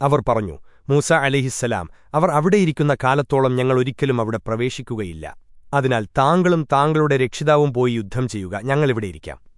അവർ പറഞ്ഞു മൂസ അലിഹിസ്സലാം അവർ അവിടെയിരിക്കുന്ന കാലത്തോളം ഞങ്ങൾ ഒരിക്കലും അവിടെ പ്രവേശിക്കുകയില്ല. അതിനാൽ താങ്കളും താങ്കളുടെ രക്ഷിതാവും പോയി യുദ്ധം ചെയ്യുക. ഞങ്ങളിവിടെയിരിക്കാം